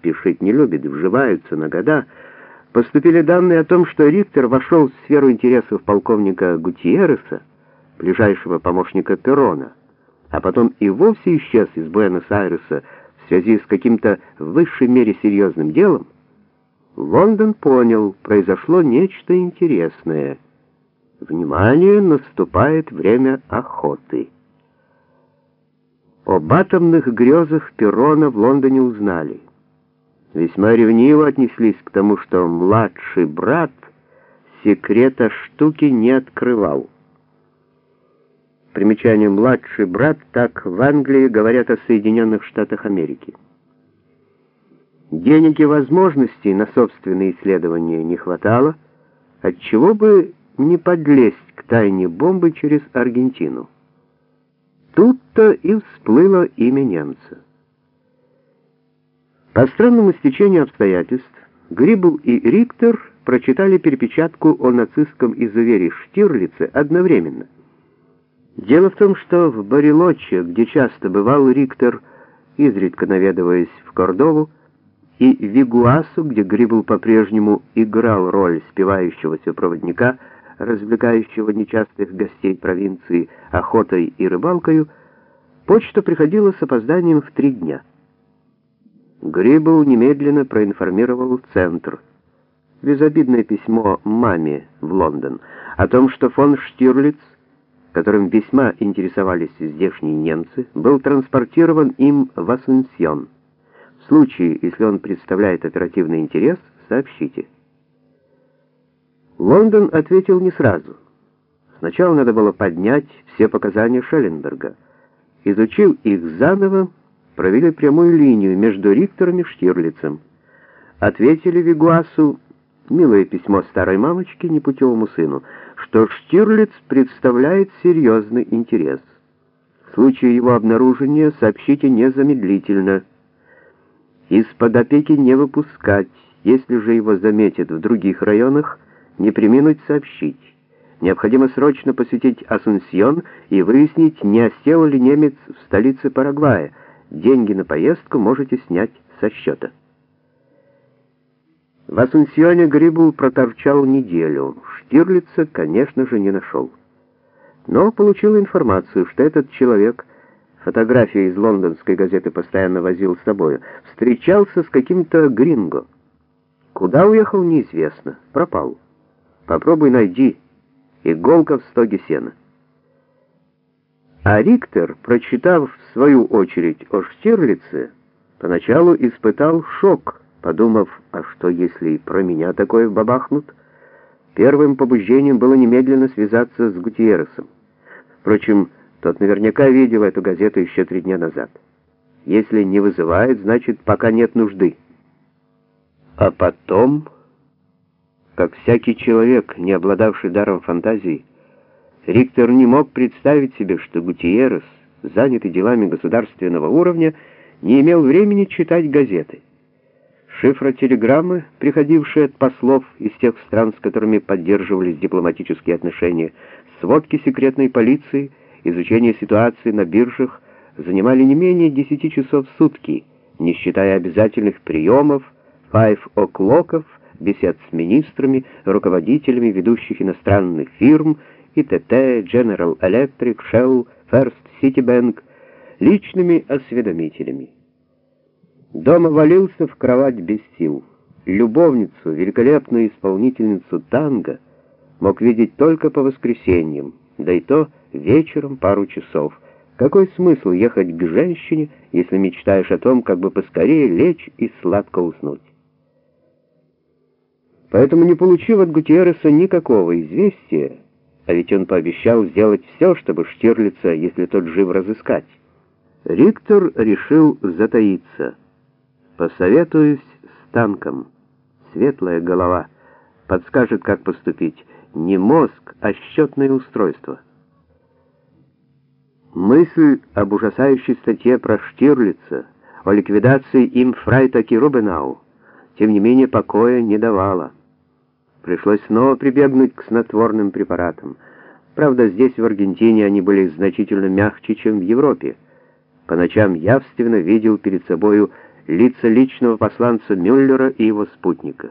спешить не любит, вживаются на года, поступили данные о том, что Риктор вошел в сферу интересов полковника Гутиереса, ближайшего помощника Перона, а потом и вовсе исчез из Буэнос-Айреса в связи с каким-то в высшей мере серьезным делом, Лондон понял, произошло нечто интересное. Внимание, наступает время охоты. Об атомных грезах Перона в Лондоне узнали. Весьма ревниво отнеслись к тому, что младший брат секрета штуки не открывал. Примечание «младший брат» так в Англии говорят о Соединенных Штатах Америки. Денег и возможностей на собственные исследования не хватало, отчего бы не подлезть к тайне бомбы через Аргентину. Тут-то и всплыло имя немца. По странному стечению обстоятельств Грибл и Риктор прочитали перепечатку о нацистском изувере Штирлице одновременно. Дело в том, что в Барелоче, где часто бывал Риктор, изредка наведываясь в Кордову, и Вигуасу, где Грибл по-прежнему играл роль спивающегося проводника, развлекающего нечастых гостей провинции охотой и рыбалкою, почта приходила с опозданием в три дня. Грибл немедленно проинформировал Центр. Безобидное письмо маме в Лондон о том, что фон Штирлиц, которым весьма интересовались здешние немцы, был транспортирован им в Ассунсьон. В случае, если он представляет оперативный интерес, сообщите. Лондон ответил не сразу. Сначала надо было поднять все показания Шелленберга. Изучив их заново, провели прямую линию между Риктором и Штирлицем. Ответили Вигуасу, милое письмо старой мамочки непутевому сыну, что Штирлиц представляет серьезный интерес. В случае его обнаружения сообщите незамедлительно – из-под опеки не выпускать, если же его заметят в других районах, не приминуть сообщить. Необходимо срочно посетить Асунсьон и выяснить, не осел ли немец в столице Парагвая. Деньги на поездку можете снять со счета. В Асунсьоне Грибул проторчал неделю. Штирлица, конечно же, не нашел. Но получил информацию, что этот человек фотографию из лондонской газеты постоянно возил с собой, встречался с каким-то гринго. Куда уехал, неизвестно. Пропал. Попробуй найди. Иголка в стоге сена. А Риктор, прочитав в свою очередь о Штирлице, поначалу испытал шок, подумав, а что если и про меня такое бабахнут? Первым побуждением было немедленно связаться с Гутиерресом. Впрочем, тот наверняка видел эту газету еще три дня назад. Если не вызывает, значит, пока нет нужды. А потом, как всякий человек, не обладавший даром фантазии, Риктор не мог представить себе, что Гутиеррес, занятый делами государственного уровня, не имел времени читать газеты. Шифротелеграммы, приходившие от послов из тех стран, с которыми поддерживались дипломатические отношения, сводки секретной полиции — изучение ситуации на биржах занимали не менее 10 часов в сутки, не считая обязательных приемов, файв-о'клоков, бесед с министрами, руководителями ведущих иностранных фирм, ИТТ, General Electric, Shell, First Citibank, личными осведомителями. Дома валился в кровать без сил. Любовницу, великолепную исполнительницу танго, мог видеть только по воскресеньям, да и то вечером пару часов. Какой смысл ехать к женщине, если мечтаешь о том, как бы поскорее лечь и сладко уснуть? Поэтому, не получив от Гутиереса никакого известия, а ведь он пообещал сделать все, чтобы Штирлица, если тот жив, разыскать, Риктор решил затаиться. Посоветуюсь с танком. Светлая голова подскажет, как поступить. Не мозг, а счетное устройство. Мысль об ужасающей статье про Штирлица, о ликвидации им Фрайтаки Рубенау, тем не менее покоя не давала. Пришлось снова прибегнуть к снотворным препаратам. Правда, здесь, в Аргентине, они были значительно мягче, чем в Европе. По ночам явственно видел перед собою лица личного посланца Мюллера и его спутника.